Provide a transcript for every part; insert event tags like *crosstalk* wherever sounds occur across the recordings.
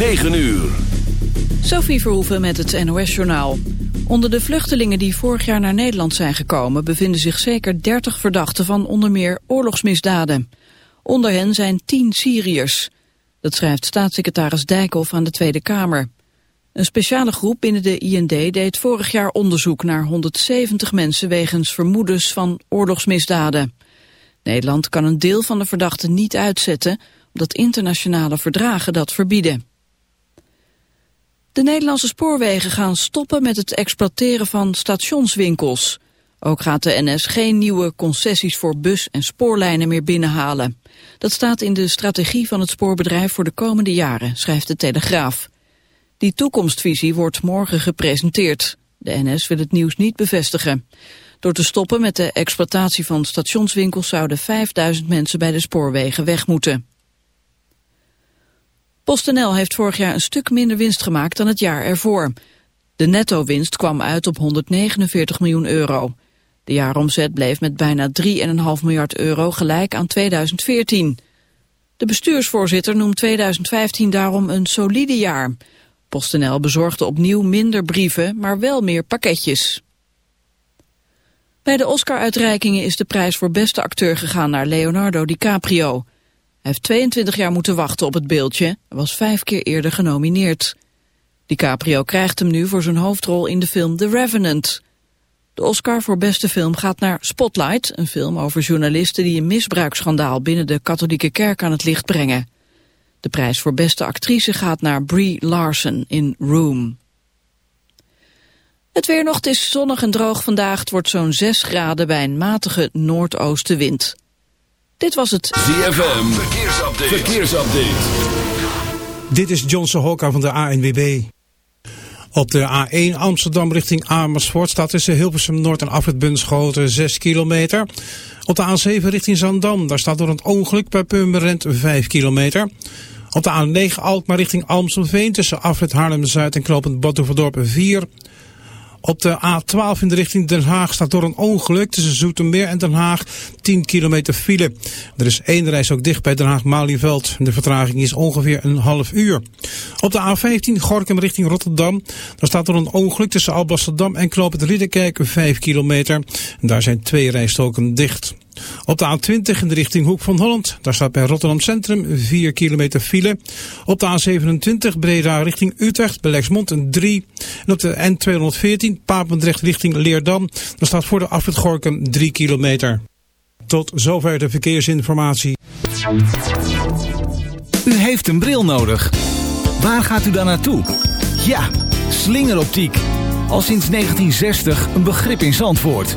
9 uur. Sophie Verhoeven met het NOS-journaal. Onder de vluchtelingen die vorig jaar naar Nederland zijn gekomen... bevinden zich zeker 30 verdachten van onder meer oorlogsmisdaden. Onder hen zijn 10 Syriërs. Dat schrijft staatssecretaris Dijkhoff aan de Tweede Kamer. Een speciale groep binnen de IND deed vorig jaar onderzoek naar 170 mensen... wegens vermoedens van oorlogsmisdaden. Nederland kan een deel van de verdachten niet uitzetten... omdat internationale verdragen dat verbieden. De Nederlandse spoorwegen gaan stoppen met het exploiteren van stationswinkels. Ook gaat de NS geen nieuwe concessies voor bus- en spoorlijnen meer binnenhalen. Dat staat in de strategie van het spoorbedrijf voor de komende jaren, schrijft de Telegraaf. Die toekomstvisie wordt morgen gepresenteerd. De NS wil het nieuws niet bevestigen. Door te stoppen met de exploitatie van stationswinkels zouden 5000 mensen bij de spoorwegen weg moeten. PostNL heeft vorig jaar een stuk minder winst gemaakt dan het jaar ervoor. De netto-winst kwam uit op 149 miljoen euro. De jaaromzet bleef met bijna 3,5 miljard euro gelijk aan 2014. De bestuursvoorzitter noemt 2015 daarom een solide jaar. PostNL bezorgde opnieuw minder brieven, maar wel meer pakketjes. Bij de Oscar-uitreikingen is de prijs voor beste acteur gegaan naar Leonardo DiCaprio. Hij heeft 22 jaar moeten wachten op het beeldje en was vijf keer eerder genomineerd. DiCaprio krijgt hem nu voor zijn hoofdrol in de film The Revenant. De Oscar voor beste film gaat naar Spotlight, een film over journalisten die een misbruiksschandaal binnen de katholieke kerk aan het licht brengen. De prijs voor beste actrice gaat naar Brie Larson in Room. Het weer nog, is zonnig en droog vandaag. Het wordt zo'n 6 graden bij een matige noordoostenwind. Dit was het ZFM, verkeersupdate. verkeersupdate. Dit is Johnson Hokka van de ANWB. Op de A1 Amsterdam richting Amersfoort staat tussen Hilversum Noord en Afrit Bunschoten 6 kilometer. Op de A7 richting Zandam, daar staat door een ongeluk bij Purmerend 5 kilometer. Op de A9 Alkmaar richting Amstelveen tussen Afrit Haarlem-Zuid en Knopend Badhoevedorp 4 op de A12 in de richting Den Haag staat door een ongeluk tussen Zoetermeer en Den Haag 10 kilometer file. Er is één reis ook dicht bij Den Haag-Malieveld. De vertraging is ongeveer een half uur. Op de A15 Gorkum richting Rotterdam. Daar staat door een ongeluk tussen Alblasserdam en Knoop het Ridderkerk 5 kilometer. En daar zijn twee rijstoken dicht. Op de A20 in de richting Hoek van Holland. Daar staat bij Rotterdam Centrum 4 kilometer file. Op de A27 Breda richting Utrecht bij Lexmond een 3. En op de N214 Papendrecht richting Leerdam. Daar staat voor de afrit Gorkum 3 kilometer. Tot zover de verkeersinformatie. U heeft een bril nodig. Waar gaat u dan naartoe? Ja, slingeroptiek. Al sinds 1960 een begrip in Zandvoort.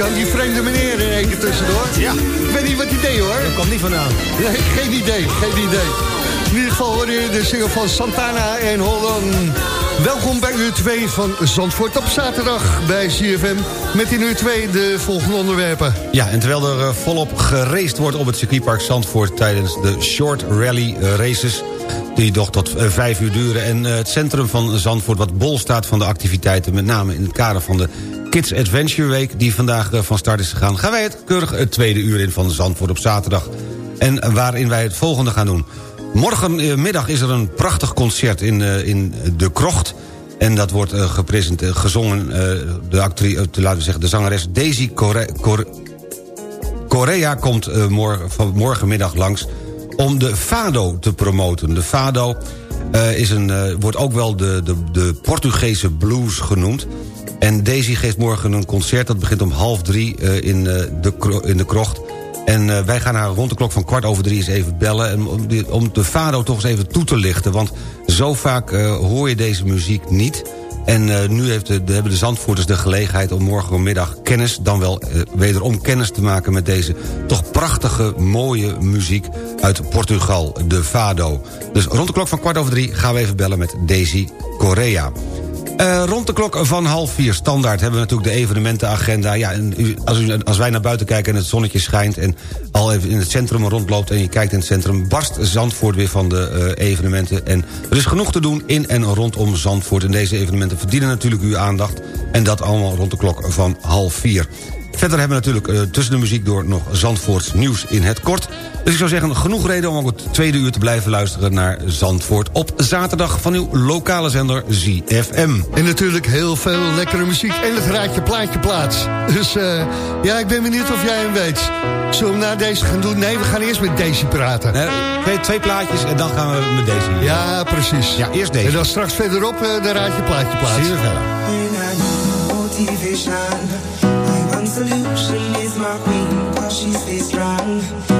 Albert-Jan? Die vreemde meneer in één keer tussendoor. Ja. Ik weet niet wat hij deed, hoor. Dat kwam niet vandaan. Nee, geen idee, geen idee. In ieder geval hoorde je de single van Santana en Holland. Welkom bij uur 2 van Zandvoort op zaterdag bij CFM. Met in uur 2 de volgende onderwerpen. Ja, en terwijl er uh, volop geraced wordt op het circuitpark Zandvoort... tijdens de Short Rally uh, Races die nog tot uh, vijf uur duren... en het centrum van Zandvoort wat bol staat van de activiteiten... met name in het kader van de Kids Adventure Week... die vandaag van start is gegaan... gaan wij het keurig het tweede uur in van Zandvoort op zaterdag. En waarin wij het volgende gaan doen. Morgenmiddag is er een prachtig concert in, uh, in De Krocht. En dat wordt gepresenteerd, gezongen, de, actrice, laten we zeggen, de zangeres Daisy Correa, Cor Correa komt morgen, morgenmiddag langs om de Fado te promoten. De Fado is een, wordt ook wel de, de, de Portugese blues genoemd. En Daisy geeft morgen een concert, dat begint om half drie in, de, in de krocht... En uh, wij gaan haar rond de klok van kwart over drie eens even bellen... En om, om de Fado toch eens even toe te lichten. Want zo vaak hoor je deze muziek niet. En nu heeft de, hebben de Zandvoorters de gelegenheid om morgenmiddag kennis... dan wel wederom kennis te maken met deze toch prachtige, mooie muziek uit Portugal, de Fado. Dus rond de klok van kwart over drie gaan we even bellen met Daisy Correa. Uh, rond de klok van half vier standaard hebben we natuurlijk de evenementenagenda. Ja, en als, als wij naar buiten kijken en het zonnetje schijnt... en al even in het centrum rondloopt en je kijkt in het centrum... barst Zandvoort weer van de uh, evenementen. En er is genoeg te doen in en rondom Zandvoort. En deze evenementen verdienen natuurlijk uw aandacht. En dat allemaal rond de klok van half vier. Verder hebben we natuurlijk uh, tussen de muziek door nog Zandvoorts nieuws in het kort. Dus ik zou zeggen, genoeg reden om ook het tweede uur te blijven luisteren... naar Zandvoort op zaterdag van uw lokale zender ZFM. En natuurlijk heel veel lekkere muziek en het raadje plaatje plaats. Dus eh, ja, ik ben benieuwd of jij hem weet. Zullen we na deze gaan doen? Nee, we gaan eerst met deze praten. Nee, twee, plaatjes en dan gaan we met deze. Ja, precies. Ja, eerst deze. En dan straks verderop uh, de raadje plaatje plaats. Zie je verder. motivation. One solution is my queen, strong.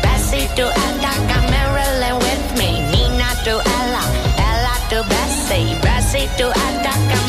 Bessie to Attica, Marilyn with me. Nina to Ella, Ella to Bessie, Bessie to Attica,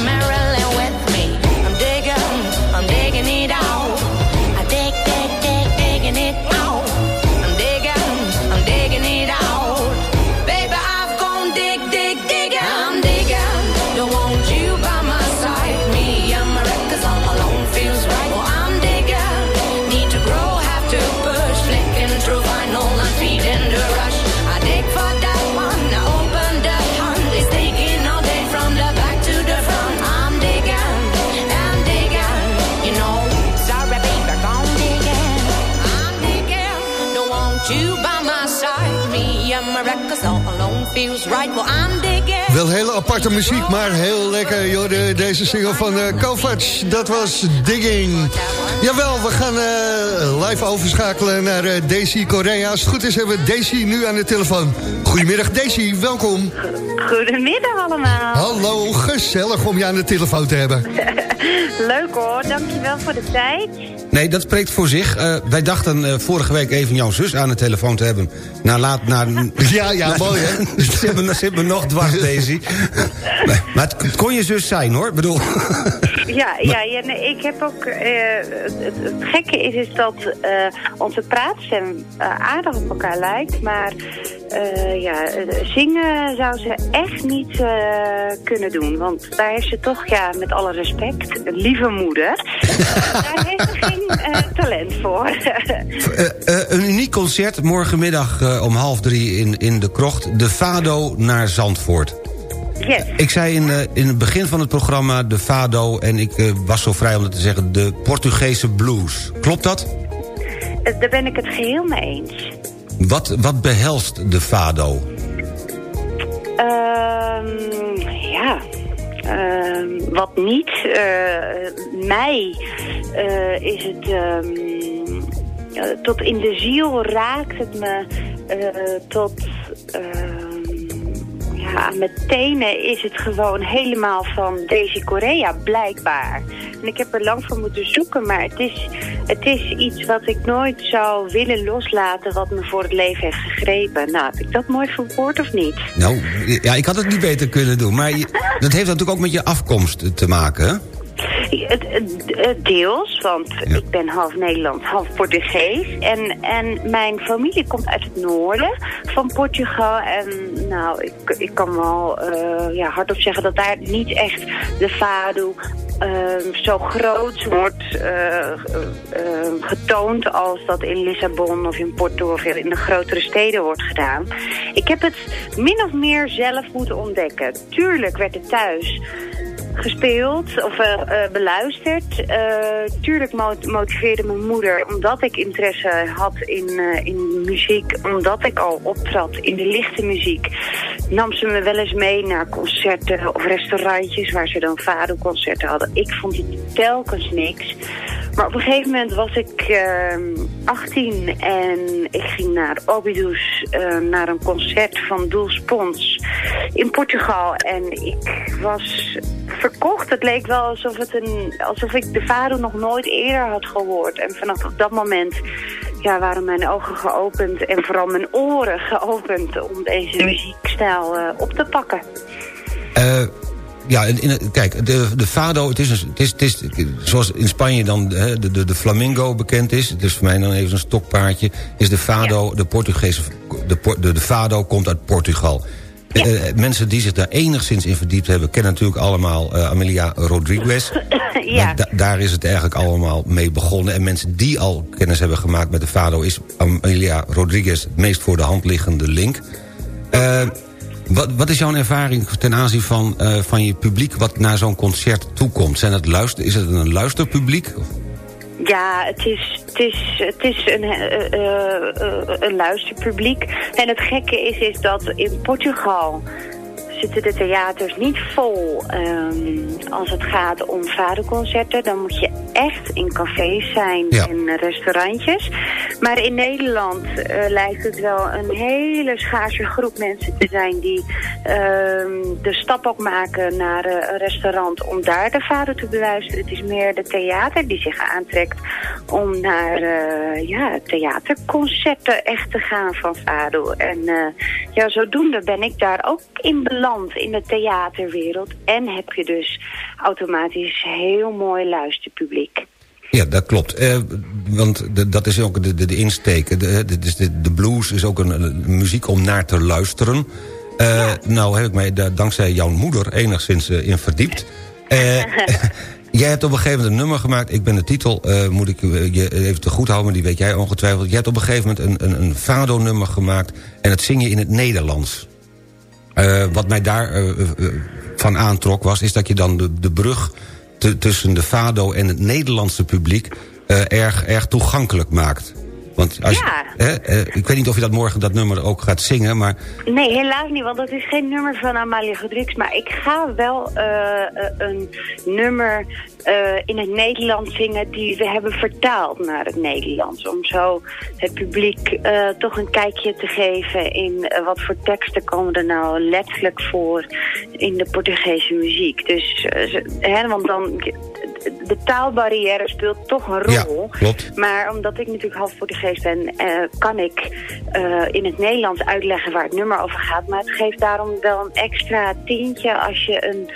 Wel hele aparte muziek, maar heel lekker. Joh, de- deze single van eh Kovacs, dat was Digging. Jawel, we gaan eh, live overschakelen naar eh, Daisy Korea. Als het goed is hebben we Daisy nu aan de telefoon. Goedemiddag Daisy, welkom. Goedemiddag allemaal. Hallo, gezellig om je aan de telefoon te hebben. *laughs* Leuk hoor, dankjewel voor de tijd. Nee, dat spreekt voor zich. Eh, wij dachten eh, vorige week even jouw zus aan de telefoon te hebben. Na laat, na, *laughs* Ja, ja, mooi hè. *laughs* ze zit me, zit me nog dwars, Daisy. Nee, maar het, het kon je zus zijn, hoor. Ik bedoel... *laughs* Ja, ja, ja nee, ik heb ook... eh, het, het, het gekke is, is dat eh, onze praatstem aardig op elkaar lijkt. Maar eh, ja, zingen zou ze echt niet eh, kunnen doen. Want daar is ze toch, ja, met alle respect, een lieve moeder. daar heeft ze geen eh, talent voor. *laughs* Eh, eh, een uniek concert morgenmiddag om half drie in, in de krocht. De Fado naar Zandvoort. yes. Ik zei in, in het begin van het programma de Fado... en ik was zo vrij om dat te zeggen, de Portugese blues. Klopt dat? Daar ben ik het geheel mee eens. Wat, wat behelst de Fado? Ehm, ja, Ehm, wat niet. eh, mij eh, is het... ehm, eh, tot in de ziel raakt het me eh, tot... ehm, ja, tenen is het gewoon helemaal van Daisy Korea, blijkbaar. En ik heb er lang voor moeten zoeken, maar het is, het is iets wat ik nooit zou willen loslaten... wat me voor het leven heeft gegrepen. Nou, heb ik dat mooi verwoord of niet? Nou, ja, ik had het niet beter kunnen doen. Maar je- dat heeft natuurlijk ook met je afkomst te maken, hè? Deels, want ik ben half Nederlands, half Portugees. En, en mijn familie komt uit het noorden van Portugal. En nou, ik, ik kan wel eh, ja, hardop zeggen dat daar niet echt de fado eh, zo groot wordt eh, eh, eh, getoond als dat in Lissabon of in Porto of in de grotere steden wordt gedaan. Ik heb het min of meer zelf moeten ontdekken. Tuurlijk werd het thuis gespeeld of eh, eh, beluisterd. Eh, tuurlijk mo- motiveerde mijn moeder, omdat ik interesse had in, in muziek, omdat ik al optrad in de lichte muziek, nam ze me wel eens mee naar concerten of restaurantjes waar ze dan Fado-concerten hadden. Ik vond het telkens niks. Maar op een gegeven moment was ik eh, 18 en ik ging naar Obidos eh, naar een concert van Doels Pons in Portugal. En ik was verkocht. Het leek wel alsof, het een, alsof ik de Fado nog nooit eerder had gehoord. En vanaf dat moment waren mijn ogen geopend en vooral mijn oren geopend om deze muziekstijl eh, op te pakken. Ja, in, in- kijk, de, de fado, het is, een, het, is, het is zoals in Spanje dan hè, de, de, de flamingo bekend is. Het is voor mij dan even een stokpaardje. Is de fado, de Portugese, de, de, de fado komt uit Portugal. Eh, eh, mensen die zich daar enigszins in verdiept hebben... kennen natuurlijk allemaal eh, Amelia Rodriguez. *laughs* ja. Da- daar is het eigenlijk allemaal mee begonnen. En mensen die al kennis hebben gemaakt met de fado... is Amelia Rodriguez het meest voor de hand liggende link. Eh, wat, wat is jouw ervaring ten aanzien van, eh, van je publiek... wat naar zo'n concert toekomt? Zijn het luister, is het een luisterpubliek? Ja, het is, het is, het is een, eh, eh, een luisterpubliek. En het gekke is, is dat in Portugal zitten de theaters niet vol ehm, als het gaat om vaderconcerten. Dan moet je echt in cafés zijn en restaurantjes. Maar in Nederland uh, lijkt het wel een hele schaarse groep mensen te zijn... die ehm, de stap ook maken naar uh, een restaurant om daar de vader te beluisteren. Het is meer de theater die zich aantrekt om naar uh, ja, theaterconcerten echt te gaan van Fado. En ja, zodoende ben ik daar ook in beland in de theaterwereld. En heb je dus automatisch heel mooi luisterpubliek. Ja, dat klopt. Eh, want de, dat is ook de, de, de insteek. De, de, de, blues is ook een, muziek om naar te luisteren. Uh, Nou heb ik mij daar dankzij jouw moeder enigszins uh, in verdiept. *laughs* jij hebt op een gegeven moment een nummer gemaakt. Ik ben de titel, moet ik je even te goed houden... die weet jij ongetwijfeld. Jij hebt op een gegeven moment een, een, een Fado-nummer gemaakt... en dat zing je in het Nederlands. Wat mij daar van aantrok was... is dat je dan de, de brug tussen de Fado en het Nederlandse publiek... Uh, erg, erg toegankelijk maakt. Want als ja. Hè, ik weet niet of je dat morgen dat nummer ook gaat zingen, maar... Nee, helaas niet, want dat is geen nummer van Amalia Godrix. Maar ik ga wel uh, een nummer in het Nederlands zingen die we hebben vertaald naar het Nederlands. Om zo het publiek toch een kijkje te geven in wat voor teksten komen er nou letterlijk voor in de Portugese muziek. Dus, hè, want dan de taalbarrière speelt toch een rol. Ja, klopt. Maar omdat ik natuurlijk half Portugees ben, uh, kan ik uh, in het Nederlands uitleggen waar het nummer over gaat. Maar het geeft daarom wel een extra tientje als je een,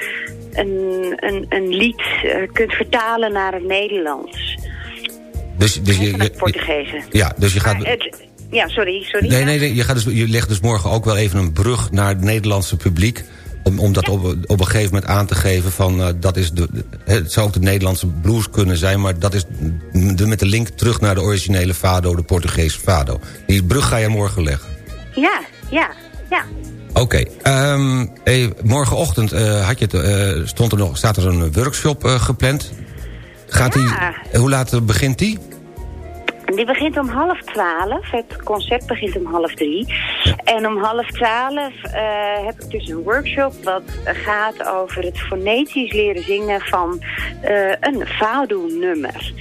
een, een, een lied uh, kunt vertalen naar het Nederlands. Dus, dus je, je, Portugees. Ja, dus je gaat... Het, ja, sorry, sorry. Nee, nee, nee je, gaat dus, je legt dus morgen ook wel even een brug naar het Nederlandse publiek. Om, dat op, op een gegeven moment aan te geven van... Uh, dat is de, het zou ook de Nederlandse blues kunnen zijn... maar dat is de, met de link terug naar de originele Fado, de Portugese Fado. Die brug ga je morgen leggen. Ja, ja, ja. Oké, okay. um, hey, morgenochtend uh, had je het, uh, stond er nog, staat er een workshop gepland. Gaat ja. die, hoe laat begint die? Die begint om half twaalf. Het concert begint om half drie. En om half twaalf uh, heb ik dus een workshop wat gaat over het fonetisch leren zingen van uh, een Fado-nummer.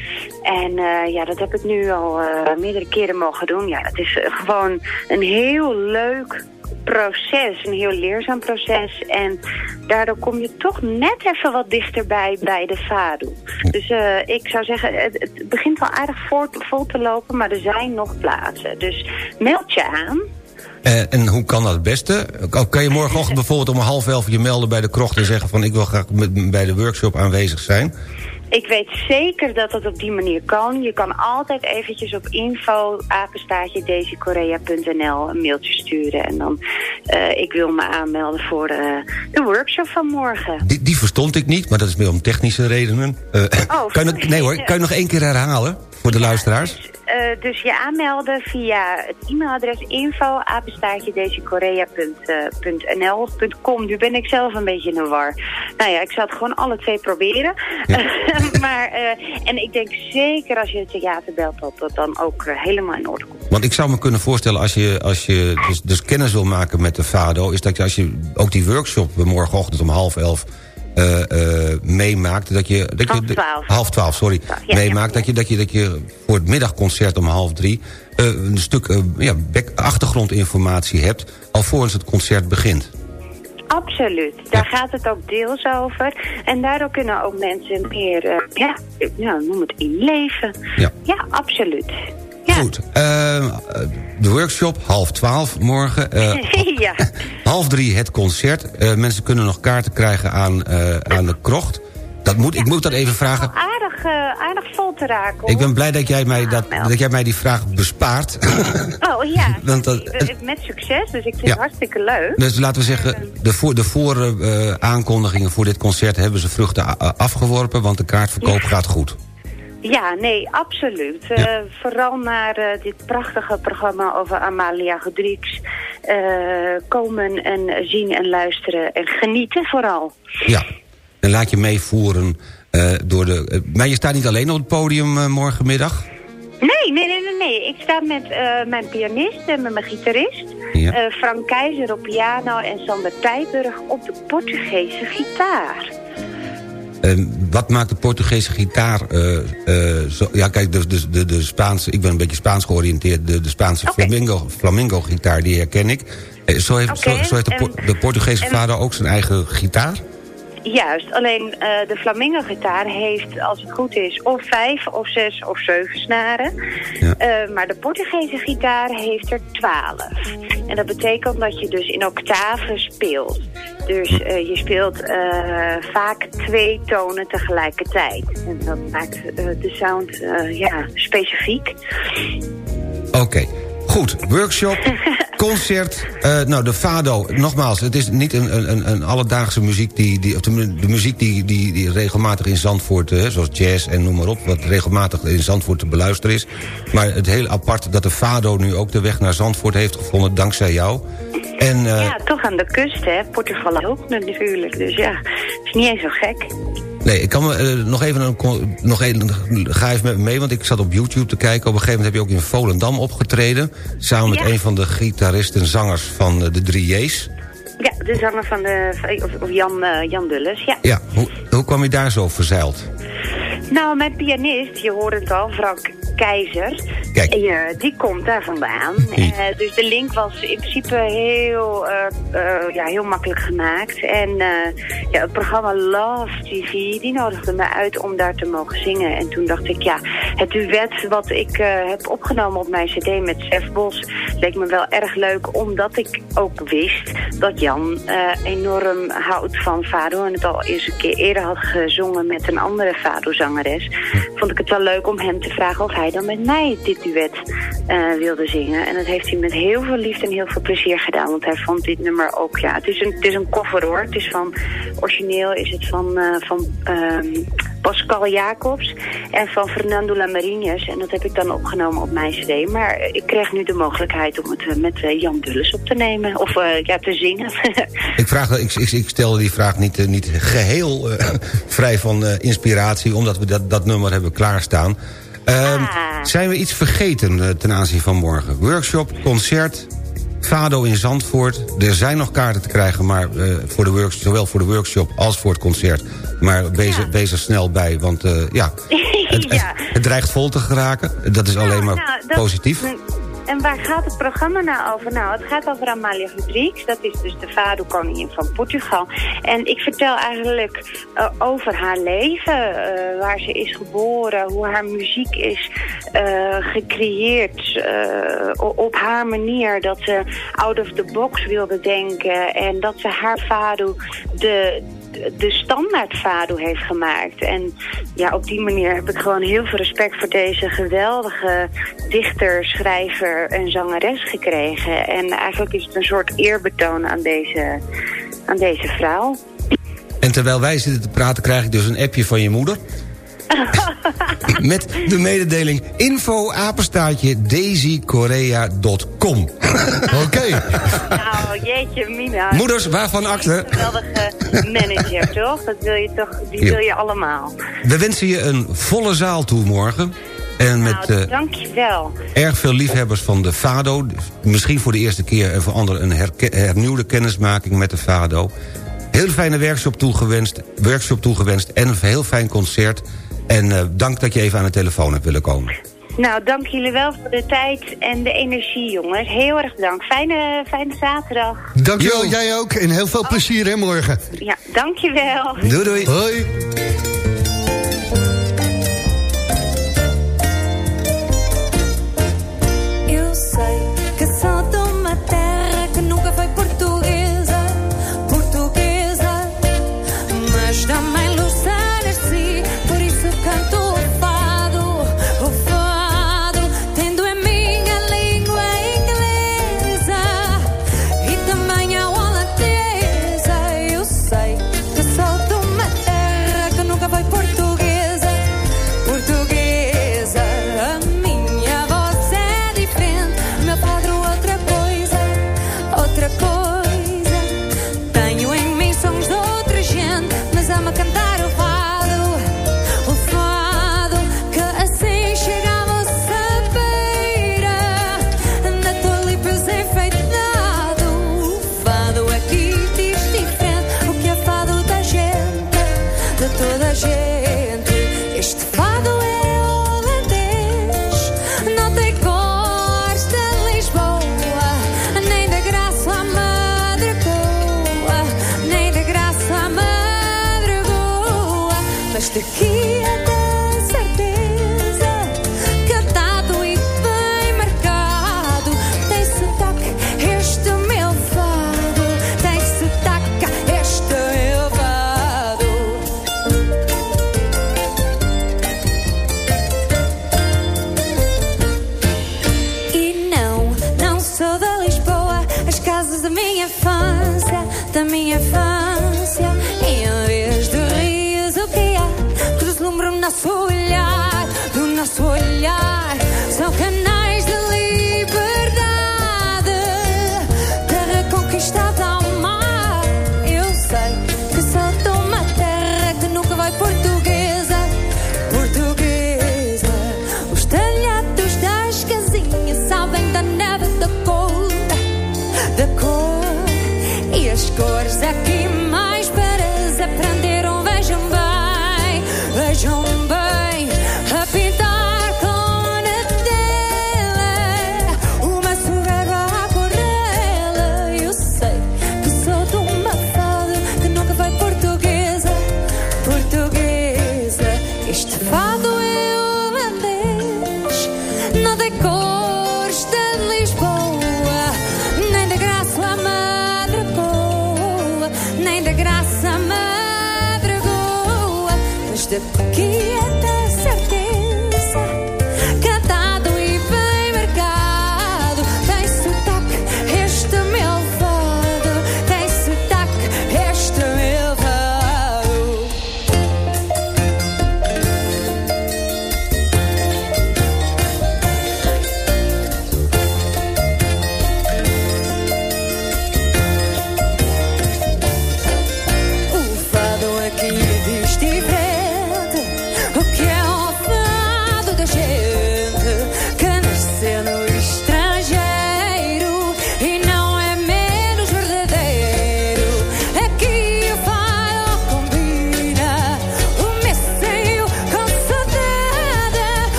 En uh, ja, dat heb ik nu al meerdere keren mogen doen. Ja, dat is gewoon een heel leuk proces, een heel leerzaam proces. En daardoor kom je toch net even wat dichterbij bij de Fado. Dus uh, ik zou zeggen, het, het begint wel aardig voor, vol te lopen, maar er zijn nog plaatsen. Dus meld je aan. Uh, en hoe kan dat het beste? Kan je morgenochtend bijvoorbeeld om half elf je melden bij de krocht... en zeggen van ik wil graag bij de workshop aanwezig zijn? Ik weet zeker dat het op die manier kan. Je kan altijd eventjes op info daisykorea.nl een mailtje sturen. En dan, uh, ik wil me aanmelden voor uh, de workshop van morgen. Die, die, verstond ik niet, maar dat is meer om technische redenen. Uh, oh, *laughs* kan je, nee hoor, *laughs* kan je nog één keer herhalen voor de ja, luisteraars? Dus, uh, dus je aanmelden via het e-mailadres info of .com. Nu ben ik zelf een beetje in de war. Nou ja, ik zal het gewoon alle twee proberen. Ja. *laughs* maar, uh, en ik denk zeker als je het theater belt dat dat dan ook helemaal in orde komt. Want ik zou me kunnen voorstellen als je, als je dus, dus kennis wil maken met de FADO... is dat je als je ook die workshop morgenochtend om half elf... Uh, uh, meemaakt dat je... Dat half je twaalf. Half twaalf, sorry. Ja, meemaakt ja. Dat, je, dat, je, dat je voor het middagconcert om half drie... Uh, een stuk ja, achtergrondinformatie hebt... alvorens het concert begint. Absoluut. Daar ja. gaat het ook deels over. En daardoor kunnen ook mensen meer, ja, ja, noem het inleven. Ja, ja absoluut. Ja. Goed. Uh, de workshop, half twaalf morgen. *laughs* Uh, ja. half drie het concert. Uh, mensen kunnen nog kaarten krijgen aan, aan de krocht. Dat moet, ja. Ik moet dat even vragen. Aardig, uh, aardig vol te raken. Hoor. Ik ben blij dat jij mij, dat, dat jij mij die vraag bespaart. *laughs* Oh ja, *laughs* Want dat, met succes, dus ik vind ja. het hartstikke leuk. Dus laten we zeggen, de voor, de voor uh, aankondigingen voor dit concert hebben ze vruchten afgeworpen, want de kaartverkoop ja. gaat goed. Ja, nee, absoluut. Ja. Uh, vooral naar uh, dit prachtige programma over Amalia Godrix uh, komen en zien en luisteren en genieten vooral. Ja, en laat je meevoeren door de... Maar je staat niet alleen op het podium morgenmiddag? Nee, nee, nee, nee, nee. Ik sta met mijn pianist en met mijn gitarist. Frank Keizer op piano en Sander Tijburg op de Portugese gitaar. Wat maakt de Portugese gitaar... Uh, zo, ja, kijk, de, de, de, de, Spaanse... Ik ben een beetje Spaans georiënteerd. De, de Spaanse okay. flamingo, flamingo gitaar, die herken ik. zo heeft, okay. zo, zo heeft de, en, de Portugese en, vader ook zijn eigen gitaar? Juist, alleen uh, de flamingo-gitaar heeft, als het goed is, of vijf of zes of zeven snaren. Ja. Uh, maar de Portugese gitaar heeft er twaalf. En dat betekent dat je dus in octaven speelt. Dus uh, je speelt vaak twee tonen tegelijkertijd. En dat maakt de sound ja, specifiek. Oké. Okay. Goed, workshop, *laughs* concert. Uh, nou, de Fado, nogmaals, het is niet een, een, een alledaagse muziek... Die, die, of de, de muziek die, die, die regelmatig in Zandvoort, uh, zoals jazz en noem maar op... wat regelmatig in Zandvoort te beluisteren is. Maar het heel apart dat de Fado nu ook de weg naar Zandvoort heeft gevonden... dankzij jou. En, uh, ja, toch aan de kust, hè. Portugal ook natuurlijk. Dus ja, het is niet eens zo gek. Nee, ik kan me uh, nog even, een, nog even, ga even met me mee, want ik zat op YouTube te kijken. Op een gegeven moment heb je ook in Volendam opgetreden. Samen met ja. een van de gitaristen zangers van uh, de 3J's. Ja, de zanger van de, of, of Jan, uh, Jan Dulles, ja. Ja, hoe, hoe kwam je daar zo verzeild? Nou, mijn pianist, je hoort het al, Frank Keizer. Kijk. Uh, die komt daar vandaan. Uh, dus de link was in principe heel, uh, ja, heel makkelijk gemaakt. En ja, het programma Love TV, die nodigde me uit om daar te mogen zingen. En toen dacht ik, ja, het duet wat ik heb opgenomen op mijn cd met Sef Bos... leek me wel erg leuk, omdat ik ook wist dat Jan enorm houdt van Fado... en het al eens een keer eerder had gezongen met een andere Vond ik het wel leuk om hem te vragen of hij dan met mij dit duet uh, wilde zingen. En dat heeft hij met heel veel liefde en heel veel plezier gedaan. Want hij vond dit nummer ook, ja, het is een, het is een cover hoor. Het is van, origineel is het van, uh, van um, Pascal Jacobs en van Fernando Lamarines. En dat heb ik dan opgenomen op mijn cd. Maar ik kreeg nu de mogelijkheid om het uh, met Jan Dulles op te nemen. Of ja, te zingen. *laughs* ik, vraag, ik, ik, ik die vraag niet, niet geheel *laughs* vrij van inspiratie... omdat we dat, dat nummer hebben klaarstaan... Um, ah. Zijn we iets vergeten uh, ten aanzien van morgen? Workshop, concert, Fado in Zandvoort. Er zijn nog kaarten te krijgen, maar uh, voor de workshop, zowel voor de workshop als voor het concert. Maar wees, ja. wees er snel bij, want uh, ja, *laughs* het, ja. Het, het, dreigt vol te geraken. Dat is alleen maar nou, dat, positief. En waar gaat het programma nou over? Nou, het gaat over Amalia Rodrigues. Dat is dus de vaderkoningin van Portugal. En ik vertel eigenlijk uh, over haar leven. Uh, waar ze is geboren. Hoe haar muziek is uh, gecreëerd. op haar manier. Dat ze out of the box wilde denken. En dat ze haar vader de de standaard fado heeft gemaakt. En ja, op die manier heb ik gewoon heel veel respect voor deze geweldige dichter, schrijver en zangeres gekregen. En eigenlijk is het een soort eerbetoon aan deze, aan deze vrouw. En terwijl wij zitten te praten krijg ik dus een appje van je moeder. *laughs* Met de mededeling info apenstaartje daisykorea.com *laughs* Oké. Okay. Nou, jeetje mina. Moeders, waarvan acte? Een geweldige manager, *laughs* toch? Dat wil je toch, die ja. wil je allemaal. We wensen je een volle zaal toe morgen. En met nou, dankjewel. erg veel liefhebbers van de FADO. Misschien voor de eerste keer en voor anderen een hernieuwde kennismaking met de FADO. Heel fijne workshop toegewenst, workshop toegewenst en een heel fijn concert. En uh, dank dat je even aan de telefoon hebt willen komen. Nou, dank jullie wel voor de tijd en de energie, jongens. Heel erg bedankt. Fijne, fijne zaterdag. Dankjewel, jij ook. En heel veel oh. plezier, hè, morgen. Ja, dankjewel. Doei, doei. Hoi.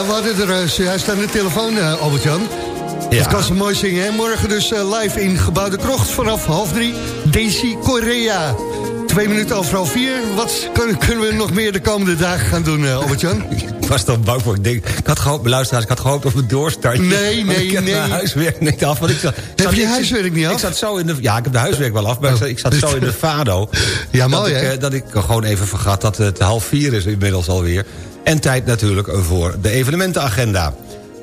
Ja, we hadden er eh, zojuist aan de telefoon, eh, Albert-Jan. Het kan zo mooi zingen, hè? Morgen dus eh, live in Gebouw de Krocht vanaf half drie. Daisy Korea. Twee minuten over half vier. Wat kunnen, kunnen we nog meer de komende dagen gaan doen, eh, Albert-Jan? *laughs* Ik was toch bang voor. Ik, denk, ik had gehoopt, luisteraars, ik had gehoopt op een doorstartje. Nee, nee, ik heb nee. mijn huiswerk niet af. Want ik zat, Heb zat- je ik- huiswerk niet af? Ik zat zo in de... Ja, ik heb de huiswerk wel af, maar zat- ik zat zo in de *laughs* fado. Ja, dat mooi, ik, hè? eh, Dat ik gewoon even vergat dat het half vier is inmiddels alweer. En tijd natuurlijk voor de evenementenagenda.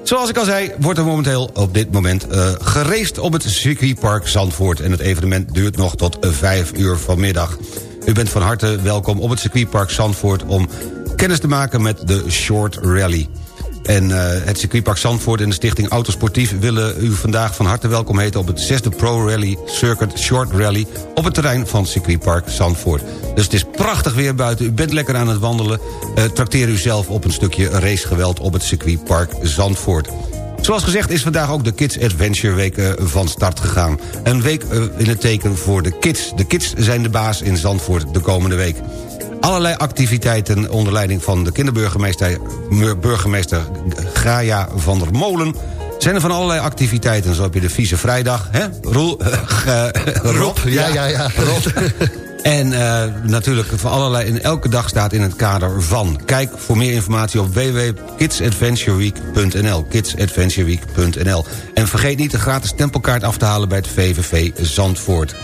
Zoals ik al zei, wordt er momenteel op dit moment uh, geraced op het circuitpark Zandvoort. En het evenement duurt nog tot 5 uur vanmiddag. U bent van harte welkom op het circuitpark Zandvoort... om kennis te maken met de Short Rally. En uh, het circuitpark Zandvoort en de stichting Autosportief... willen u vandaag van harte welkom heten... op het zesde Pro Rally Circuit Short Rally... op het terrein van circuitpark Zandvoort. Dus het is prachtig weer buiten. U bent lekker aan het wandelen. Uh, trakteer u zelf op een stukje racegeweld... op het circuitpark Zandvoort. Zoals gezegd is vandaag ook de Kids Adventure Week uh, van start gegaan. Een week in het teken voor de kids. De kids zijn de baas in Zandvoort de komende week. Allerlei activiteiten onder leiding van de kinderburgemeester... burgemeester Gaia van der Molen... zijn er van allerlei activiteiten. Zo heb je de Vieze Vrijdag, hè? Roel, uh, Rob, ja, ja, ja. Rob. En uh, natuurlijk van allerlei, in elke dag staat in het kader van. Kijk voor meer informatie op www.kidsadventureweek.nl kidsadventureweek.nl En vergeet niet de gratis stempelkaart af te halen bij het VVV Zandvoort.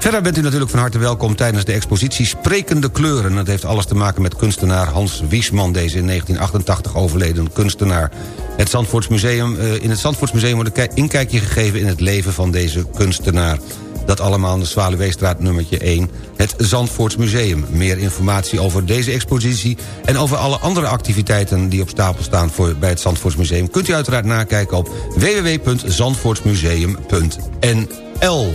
Verder bent u natuurlijk van harte welkom tijdens de expositie Sprekende Kleuren. Dat heeft alles te maken met kunstenaar Hans Wiesman... deze in 1988 overleden kunstenaar. Het Zandvoortsmuseum, uh, in het Zandvoortsmuseum wordt een inkijkje gegeven... in het leven van deze kunstenaar. Dat allemaal aan de Zwaluweestraat nummertje 1, het Zandvoortsmuseum. Meer informatie over deze expositie en over alle andere activiteiten... die op stapel staan voor, bij het Zandvoortsmuseum... kunt u uiteraard nakijken op www.zandvoortsmuseum.nl.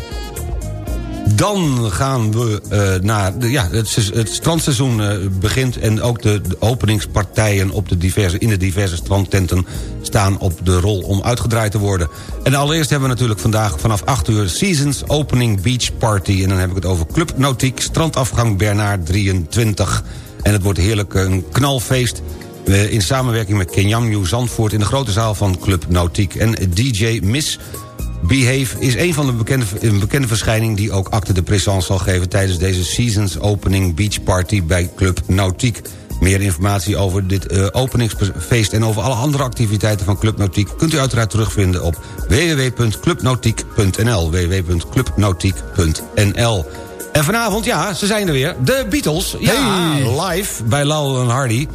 Dan gaan we eh, naar... De, ja, het, se- het strandseizoen eh, begint... en ook de, de openingspartijen op de diverse, in de diverse strandtenten... staan op de rol om uitgedraaid te worden. En allereerst hebben we natuurlijk vandaag vanaf 8 uur... Seasons Opening Beach Party. En dan heb ik het over Club Nautiek, strandafgang Bernard 23. En het wordt heerlijk een knalfeest... eh, in samenwerking met Kenyamju Zandvoort... in de grote zaal van Club Nautiek. En DJ Miss Behave is een van de bekende, een bekende verschijning... die ook acte de présence zal geven... tijdens deze Seasons Opening Beach Party bij Club Nautiek. Meer informatie over dit eh, openingsfeest... en over alle andere activiteiten van Club Nautiek... kunt u uiteraard terugvinden op www.clubnautiek.nl www.clubnautiek.nl En vanavond, ja, ze zijn er weer. De Beatles, ja, live bij Lowell en Hardy...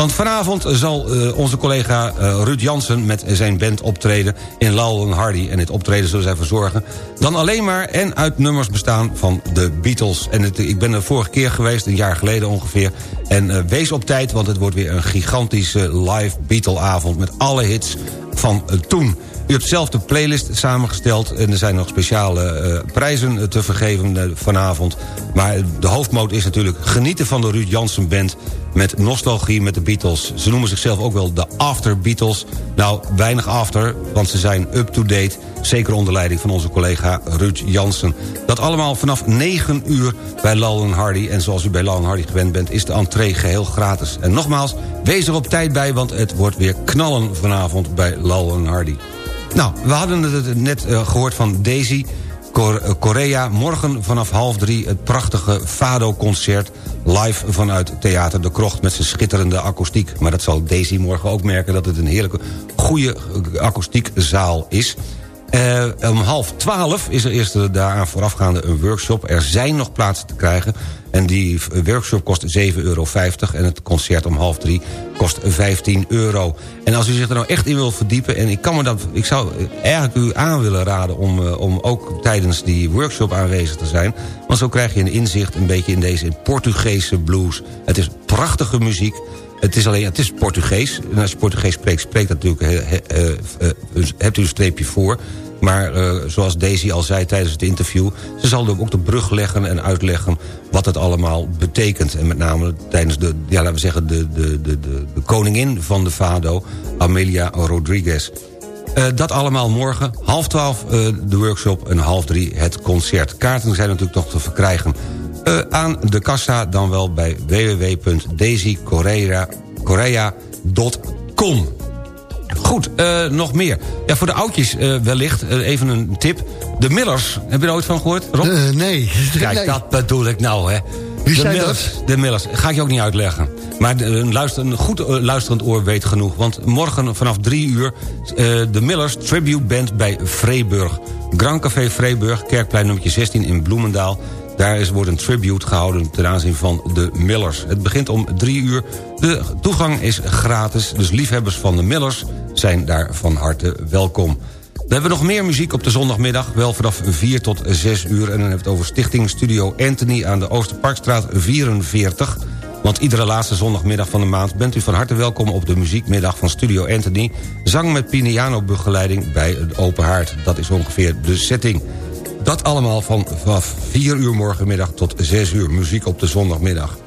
Want vanavond zal uh, onze collega uh, Ruud Jansen met zijn band optreden... in Lowell Hardy. En dit optreden zullen zij verzorgen. Dan alleen maar en uit nummers bestaan van de Beatles. En ik ben er vorige keer geweest, een jaar geleden ongeveer. En uh, wees op tijd, want het wordt weer een gigantische live Beatle-avond... met alle hits van toen. U hebt zelf de playlist samengesteld... en er zijn nog speciale uh, prijzen te vergeven uh, vanavond. Maar de hoofdmoot is natuurlijk genieten van de Ruud Jansen Band... met nostalgie met de Beatles. Ze noemen zichzelf ook wel de After Beatles. Nou, weinig after, want ze zijn up-to-date... zeker onder leiding van onze collega Ruud Jansen. Dat allemaal vanaf 9 uur bij Lal Hardy. En zoals u bij Lal Hardy gewend bent... is de entree geheel gratis. En nogmaals, wees er op tijd bij... want het wordt weer knallen vanavond bij Lal Hardy. Nou, we hadden het net uh, gehoord van Daisy Korea. Morgen vanaf half drie het prachtige Fado-concert... live vanuit Theater de Krocht met zijn schitterende akoestiek. Maar dat zal Daisy morgen ook merken... dat het een heerlijke, goede akoestiekzaal is. Uh, om half twaalf is er eerst daaraan voorafgaande een workshop. Er zijn nog plaatsen te krijgen. En die workshop kost 7,50 euro. En het concert om half drie kost 15 euro. En als u zich er nou echt in wil verdiepen... en ik, kan me dat, ik zou eigenlijk u aan willen raden... Om, uh, om ook tijdens die workshop aanwezig te zijn. Want zo krijg je een inzicht een beetje in deze Portugese blues. Het is prachtige muziek. Het is alleen, het is Portugees. En als je Portugees spreekt, spreekt dat natuurlijk... He, he, uh, hebt u een streepje voor... Maar uh, zoals Daisy al zei tijdens het interview... ze zal ook de brug leggen en uitleggen wat het allemaal betekent. En met name tijdens de, ja, laten we zeggen, de, de, de, de, koningin van de Fado... Amelia Rodriguez. Dat allemaal morgen. Half twaalf de workshop en half drie het concert. Kaarten zijn natuurlijk nog te verkrijgen aan de kassa... dan wel bij www.daisykorea.com. Goed, uh, nog meer. Ja, voor de oudjes uh, wellicht, uh, even een tip. De Millers, heb je er ooit van gehoord, Rob? *laughs* nee. Kijk, nee. dat bedoel ik nou, hè. Wie de zijn Millers, dat? De Millers, ga ik je ook niet uitleggen. Maar een, luister, een goed luisterend oor weet genoeg. Want morgen vanaf drie uur de Millers Tribute Band bij Vreeburg. Grand Café Vreeburg, Kerkplein nummer 16 in Bloemendaal. Daar is, wordt een tribute gehouden ten aanzien van de Millers. Het begint om drie uur. De toegang is gratis, dus liefhebbers van de Millers zijn daar van harte welkom. We hebben nog meer muziek op de zondagmiddag. Wel vanaf 4 tot 6 uur. En dan hebben we het over Stichting Studio Anthony... aan de Oosterparkstraat 44. Want iedere laatste zondagmiddag van de maand... bent u van harte welkom op de muziekmiddag van Studio Anthony. Zang met piano-begeleiding bij het Open Haard. Dat is ongeveer de setting. Dat allemaal van vanaf 4 uur morgenmiddag tot 6 uur. Muziek op de zondagmiddag.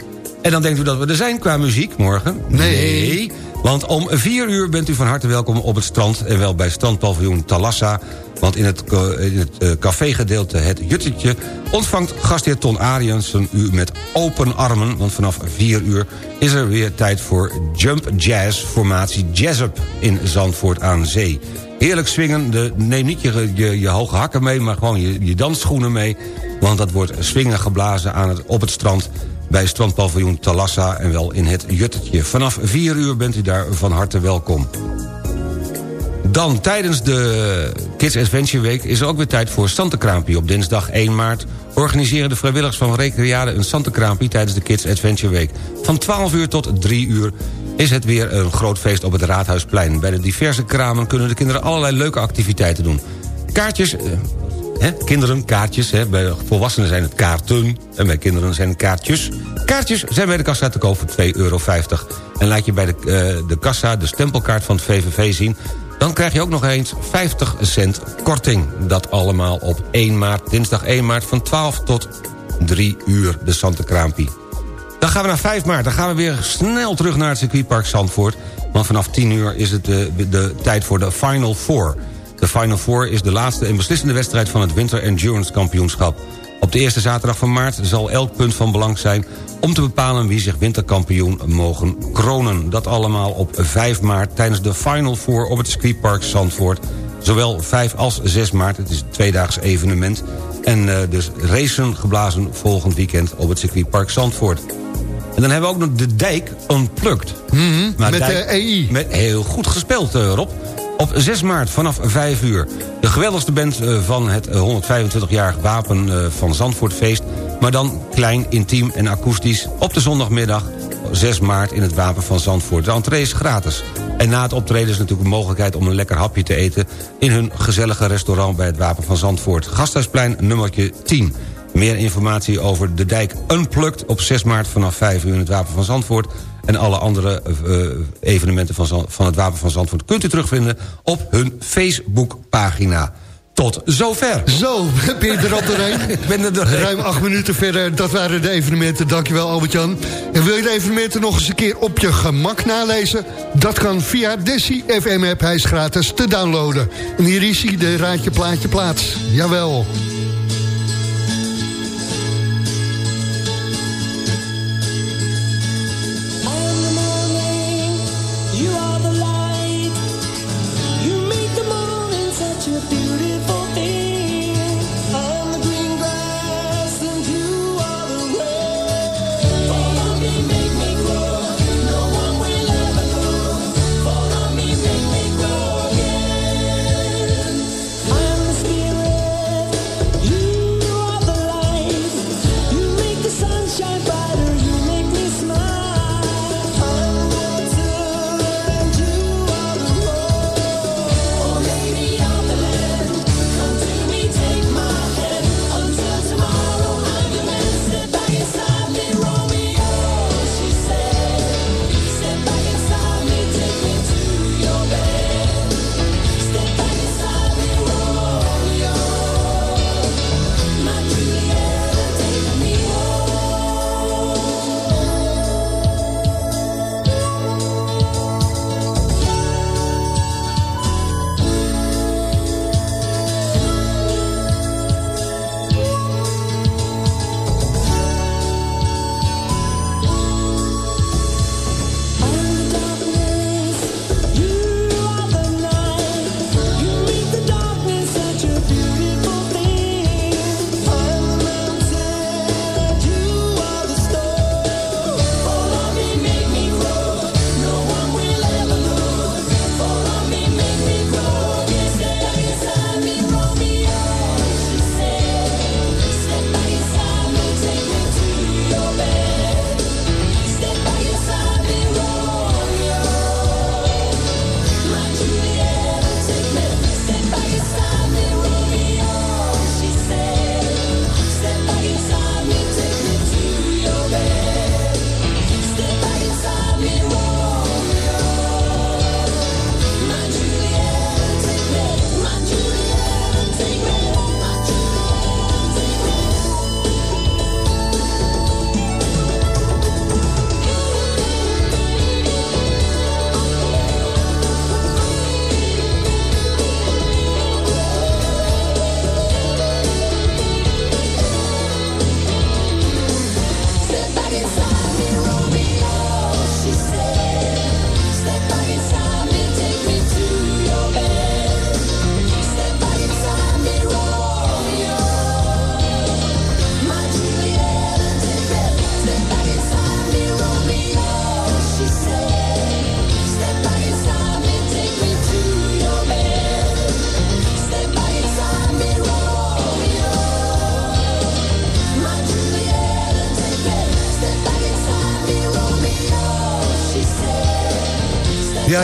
En dan denkt u dat we er zijn qua muziek morgen? Nee. nee. Want om 4 uur bent u van harte welkom op het strand... en wel bij strandpaviljoen Talassa. Want in het, in het uh, cafégedeelte Het Juttetje... ontvangt gastheer Ton Ariensen u met open armen. Want vanaf 4 uur is er weer tijd voor Jump Jazz... formatie Jazz Up in Zandvoort aan Zee. Heerlijk swingen, de, neem niet je, je, je hoge hakken mee... maar gewoon je, je dansschoenen mee. Want dat wordt swingen geblazen aan het, op het strand bij strandpaviljoen Talassa en wel in het Juttetje. Vanaf 4 uur bent u daar van harte welkom. Dan tijdens de Kids Adventure Week is er ook weer tijd voor Santekraampie. Op dinsdag 1 maart organiseren de vrijwilligers van Recreade een Santekraampie tijdens de Kids Adventure Week. Van 12 uur tot 3 uur is het weer een groot feest op het Raadhuisplein. Bij de diverse kramen kunnen de kinderen allerlei leuke activiteiten doen. Kaartjes... He, kinderen, kaartjes. He, bij volwassenen zijn het kaarten. En bij kinderen zijn het kaartjes. Kaartjes zijn bij de kassa te koop voor 2,50 euro. En laat je bij de, uh, de kassa de stempelkaart van het VVV zien... dan krijg je ook nog eens 50 cent korting. Dat allemaal op 1 maart, dinsdag 1 maart van 12 tot 3 uur, de Sante Kraampie. Dan gaan we naar 5 maart. Dan gaan we weer snel terug naar het circuitpark Zandvoort. Want vanaf 10 uur is het de, de tijd voor de Final Four. De Final Four is de laatste en beslissende wedstrijd... van het Winter Endurance Kampioenschap. Op de eerste zaterdag van maart zal elk punt van belang zijn... om te bepalen wie zich winterkampioen mogen kronen. Dat allemaal op 5 maart tijdens de Final Four op het circuitpark Zandvoort. Zowel 5 als 6 maart, het is een tweedaags evenement... en uh, dus racen geblazen volgend weekend op het circuitpark Zandvoort. En dan hebben we ook nog de dijk Unplugged. Mm met dijk, de EI. Met, heel goed gespeeld, uh, Rob. Op 6 maart vanaf 5 uur. De geweldigste band uh, van het 125-jarig wapen van Zandvoortfeest... maar dan klein, intiem en akoestisch op de zondagmiddag 6 maart in het Wapen van Zandvoort. De entree is gratis. En na het optreden is natuurlijk een mogelijkheid om een lekker hapje te eten... in hun gezellige restaurant bij het Wapen van Zandvoort. Gasthuisplein nummertje 10. Meer informatie over de dijk Unplugged op 6 maart vanaf 5 uur in het Wapen van Zandvoort... en alle andere uh, evenementen van, van het Wapen van Zandvoort... kunt u terugvinden op hun Facebookpagina. Tot zover. Zo, *laughs* ben je er al doorheen? Ik ben er doorheen. Ruim acht minuten verder, dat waren de evenementen. Dankjewel Albert-Jan. En wil je de evenementen nog eens een keer op je gemak nalezen? Dat kan via Dessie FM-app. Hij is gratis te downloaden. En hier is hij, de Raadje Plaatje Plaats. Jawel.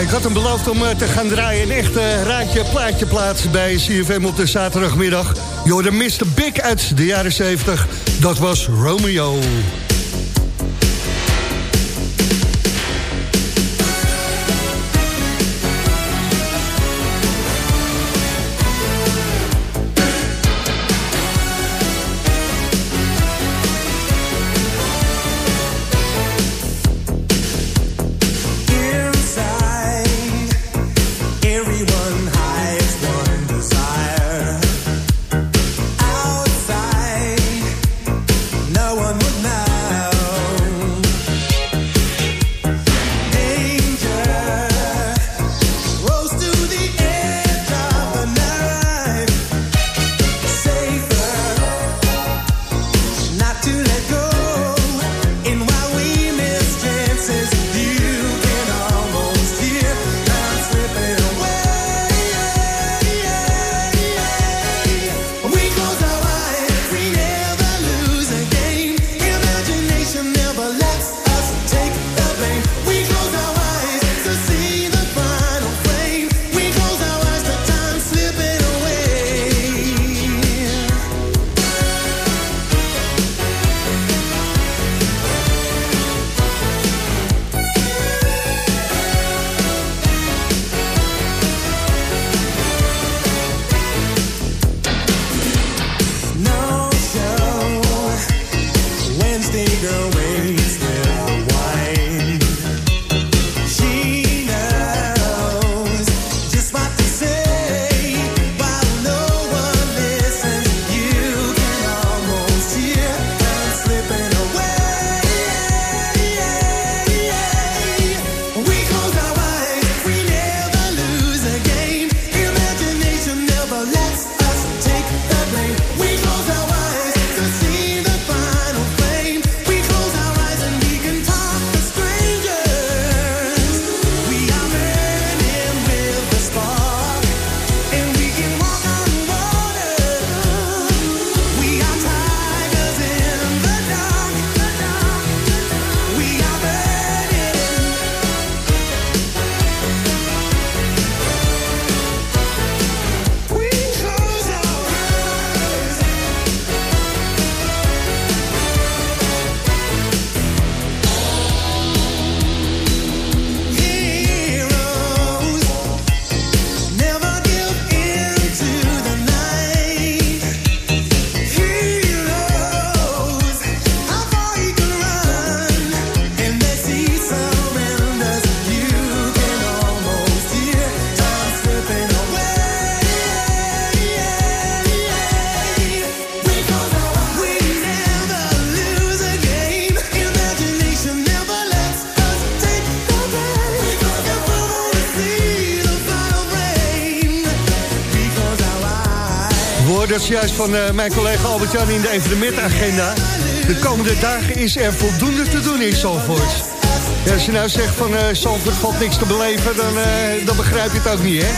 Ik had hem beloofd om uh, te gaan draaien. Een echt raadje plaatje plaats bij CFM op de zaterdagmiddag. Je hoorde Mr. Big uit de jaren 70. Dat was Romeo. Van uh, mijn collega Albert-Jan in de evenementagenda. De komende dagen is er voldoende te doen in Zalvoort. Ja, als je nou zegt van uh, Zalvoort valt niks te beleven, dan, uh, dan begrijp je het ook niet, hè?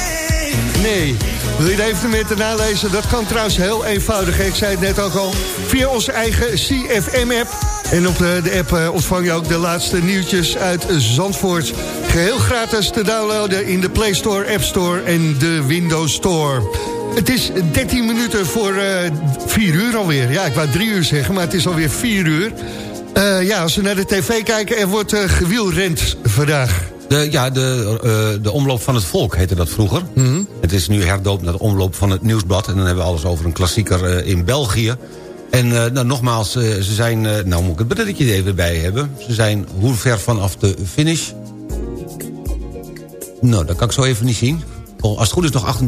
Nee. Wil je de evenementen nalezen? Dat kan trouwens heel eenvoudig. Ik zei het net ook al. Via onze eigen CFM-app. En op de, de app ontvang je ook de laatste nieuwtjes uit Zandvoort. Geheel gratis te downloaden in de Play Store, App Store en de Windows Store. Het is 13 minuten voor uh, 4 uur alweer. Ja, ik wou 3 uur zeggen, maar het is alweer 4 uur. Uh, ja, als we naar de tv kijken, er wordt uh, gewielrend vandaag. De, ja, de, de omloop van het volk heette dat vroeger. Mm -hmm. Het is nu herdoopt naar de omloop van het nieuwsblad. En dan hebben we alles over een klassieker in België. En nou, nogmaals, ze zijn... nou moet ik het brilletje even bij hebben. Ze zijn hoe ver vanaf de finish? Nou, dat kan ik zo even niet zien. Als het goed is nog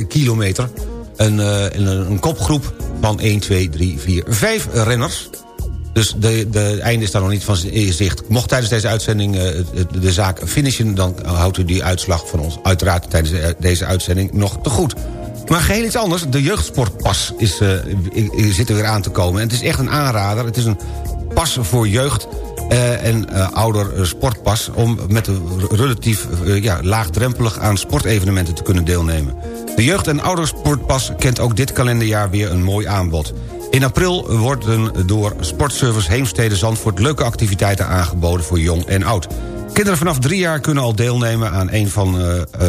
38,4 kilometer. Een, uh, een, een, kopgroep van 1, 2, 3, 4, 5 renners. Dus de, de einde is daar nog niet van zicht. Mocht tijdens deze uitzending de, de, zaak finishen... dan houdt u die uitslag van ons uiteraard tijdens deze uitzending nog te goed. Maar geheel iets anders. De jeugdsportpas is, uh, zit er weer aan te komen. En het is echt een aanrader. Het is een pas voor jeugd en uh, ouder sportpas... om met een relatief uh, ja, laagdrempelig aan sportevenementen te kunnen deelnemen. De jeugd- en oudersportpas kent ook dit kalenderjaar weer een mooi aanbod. In april worden door Sportservice Heemstede Zandvoort... leuke activiteiten aangeboden voor jong en oud. Kinderen vanaf drie jaar kunnen al deelnemen aan een van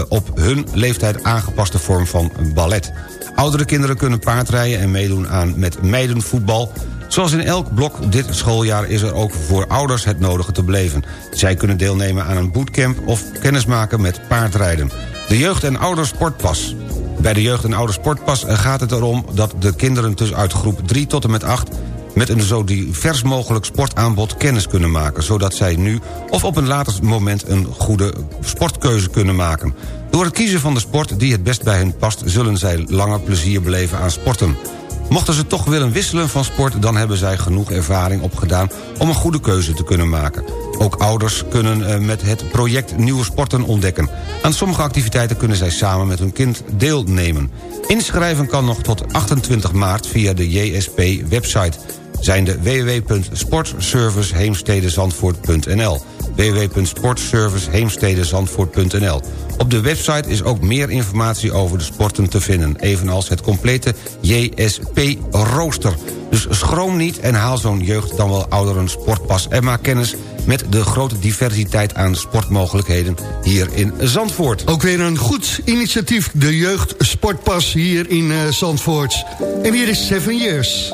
op hun leeftijd aangepaste vorm van ballet. Oudere kinderen kunnen paardrijden en meedoen aan met meidenvoetbal Zoals in elk blok dit schooljaar is er ook voor ouders het nodige te beleven. Zij kunnen deelnemen aan een bootcamp of kennismaken met paardrijden. De Jeugd- en Oudersportpas. Bij de Jeugd- en Oudersportpas gaat het erom dat de kinderen tussen uit groep 3 tot en met 8 met een zo divers mogelijk sportaanbod kennis kunnen maken... zodat zij nu of op een later moment een goede sportkeuze kunnen maken. Door het kiezen van de sport die het best bij hen past... zullen zij langer plezier beleven aan sporten. Mochten ze toch willen wisselen van sport... dan hebben zij genoeg ervaring opgedaan om een goede keuze te kunnen maken. Ook ouders kunnen eh, met het project nieuwe sporten ontdekken. Aan sommige activiteiten kunnen zij samen met hun kind deelnemen. Inschrijven kan nog tot 28 maart via de JSP-website zijn de www.sportserviceheemstedenzandvoort.nl www.sportserviceheemstedenzandvoort.nl Op de website is ook meer informatie over de sporten te vinden... evenals het complete JSP-rooster. Dus schroom niet en haal zo'n jeugd dan wel ouderen sportpas... en maak kennis met de grote diversiteit aan sportmogelijkheden hier in Zandvoort. Ook weer een goed initiatief, de jeugd sportpas hier in uh, Zandvoort. En hier is Seven Years.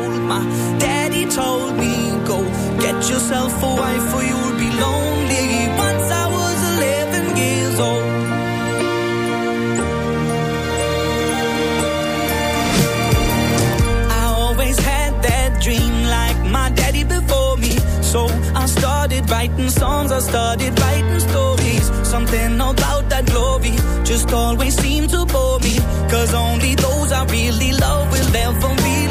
get yourself a wife, or you'll be lonely. Once I was 11 years old. I always had that dream like my daddy before me. So I started writing songs, I started writing stories. Something about that glory just always seemed to bore me. Cause only those I really love will ever really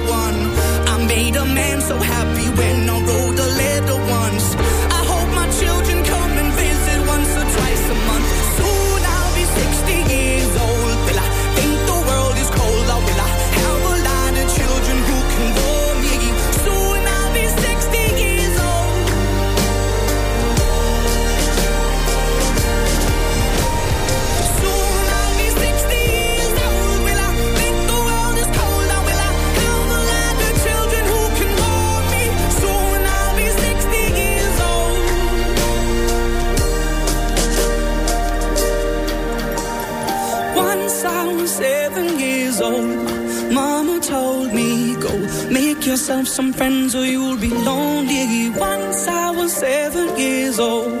some friends or you'll be lonely. Once I was seven years old.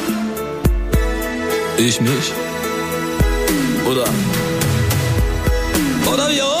Ich mich? Oder? Oder wir uns?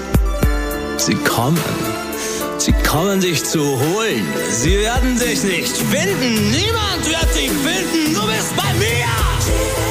Sie kommen. Sie kommen dich zu holen. Sie werden dich nicht finden. Niemand wird dich finden. Du bist bei mir.